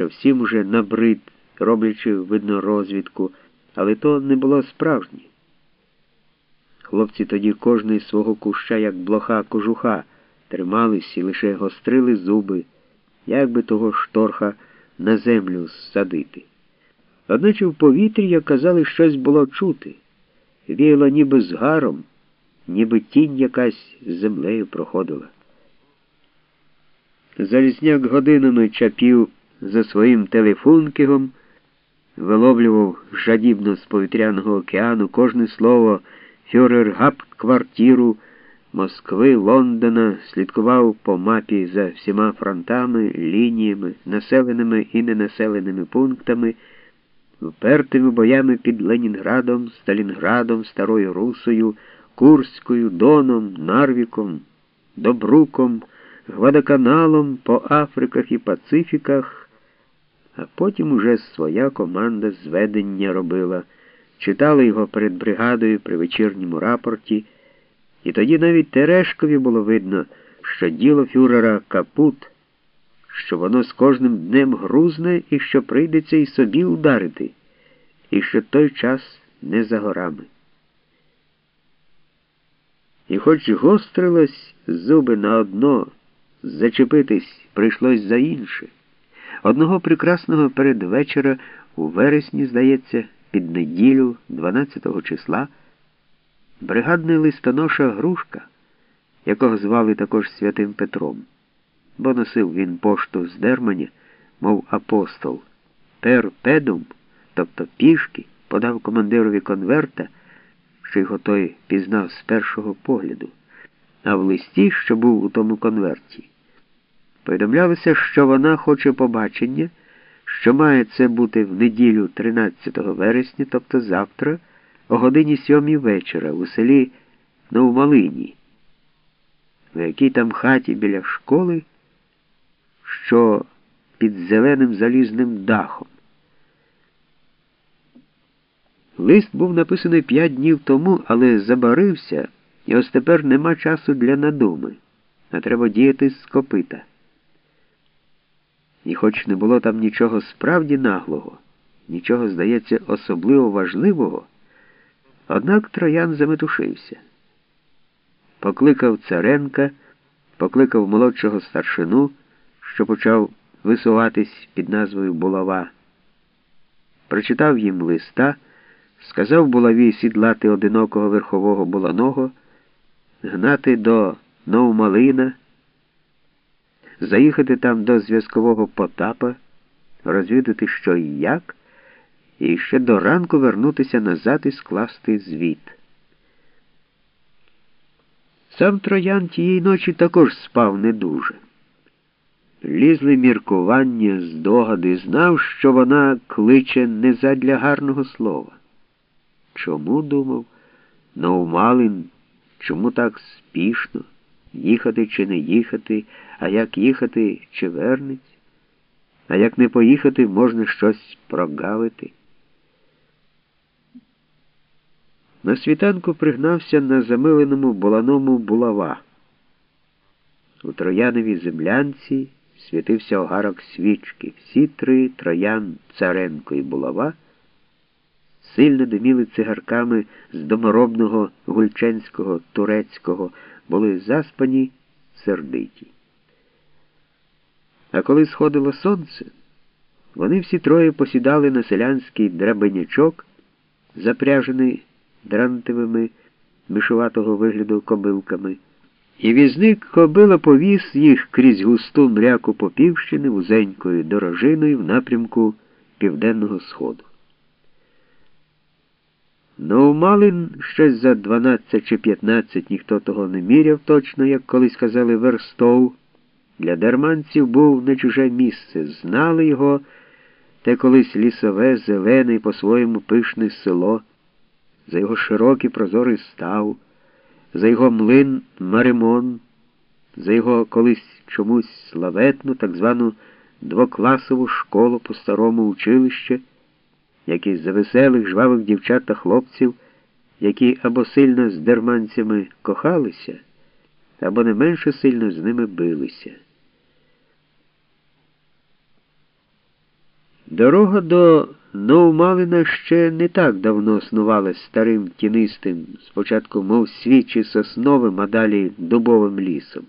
що всім уже набрид, роблячи, видно, розвідку, але то не було справжнє. Хлопці тоді кожний свого куща, як блоха кожуха, тримались і лише гострили зуби, як би того шторха на землю садити. Одначе в повітрі, як казали, щось було чути, віяло ніби з гаром, ніби тінь якась з землею проходила. Залізняк годинами чапів за своїм телефункігом, виловлював жадібно з повітряного океану кожне слово фюрер-гапт-квартиру Москви, Лондона, слідкував по мапі за всіма фронтами, лініями, населеними і ненаселеними пунктами, впертими боями під Ленінградом, Сталінградом, Старою Русою, Курською, Доном, Нарвіком, Добруком, Гвадоканалом по Африках і Пацифіках, а потім уже своя команда зведення робила, читали його перед бригадою при вечірньому рапорті, і тоді навіть Терешкові було видно, що діло фюрера капут, що воно з кожним днем грузне і що прийдеться і собі ударити, і що той час не за горами. І хоч гострилось зуби на одно, зачепитись прийшлось за інше. Одного прекрасного передвечора у вересні, здається, під неділю, 12 числа, бригадний листоноша Грушка, якого звали також святим Петром, бо носив він пошту з Дерманя, мов апостол, пер педум, тобто пішки, подав командирові конверта що його той пізнав з першого погляду, а в листі, що був у тому конверті, повідомлялося, що вона хоче побачення, що має це бути в неділю 13 вересня, тобто завтра, о годині сьомій вечора у селі Новмалині, в якій там хаті біля школи, що під зеленим залізним дахом. Лист був написаний п'ять днів тому, але забарився, і ось тепер нема часу для надуми, а треба діяти з копита. І хоч не було там нічого справді наглого, нічого, здається, особливо важливого, однак троян заметушився. Покликав Царенка, покликав молодшого старшину, що почав висуватись під назвою Булава, прочитав їм листа. Сказав булаві сідлати одинокого верхового буланого, гнати до Новмалина, заїхати там до зв'язкового Потапа, розвідати, що і як, і ще до ранку вернутися назад і скласти звіт. Сам троян тієї ночі також спав не дуже. Лізли міркування, здогади, знав, що вона кличе не задля гарного слова. Чому думав? Наумалин, чому так спішно? Їхати чи не їхати, а як їхати, чи вернеться? А як не поїхати, можна щось прогавити. На світанку пригнався на замиленому буланому булава. У трояновій землянці світився огарок свічки. Всі три троян Царенко і булава сильно диміли цигарками з доморобного гульченського турецького, були заспані сердиті. А коли сходило сонце, вони всі троє посідали на селянський драбинячок, запряжений дрантовими мишуватого вигляду кобилками, і візник кобила повіз їх крізь густу мряку Попівщини вузенькою дорожиною в напрямку Південного Сходу. Ну, Малин щось за 12 чи 15 ніхто того не міряв точно, як колись казали, верстов. Для дерманців був не чуже місце. Знали його те колись лісове, зелене і по-своєму пишне село, за його широкий прозорий став, за його млин Маримон, за його колись чомусь славетну, так звану двокласову школу по старому училище як і за веселих, жвавих дівчат та хлопців, які або сильно з дерманцями кохалися, або не менше сильно з ними билися. Дорога до Новмалина ще не так давно снувала старим тінистим, спочатку, мов свічі сосновим, а далі дубовим лісом.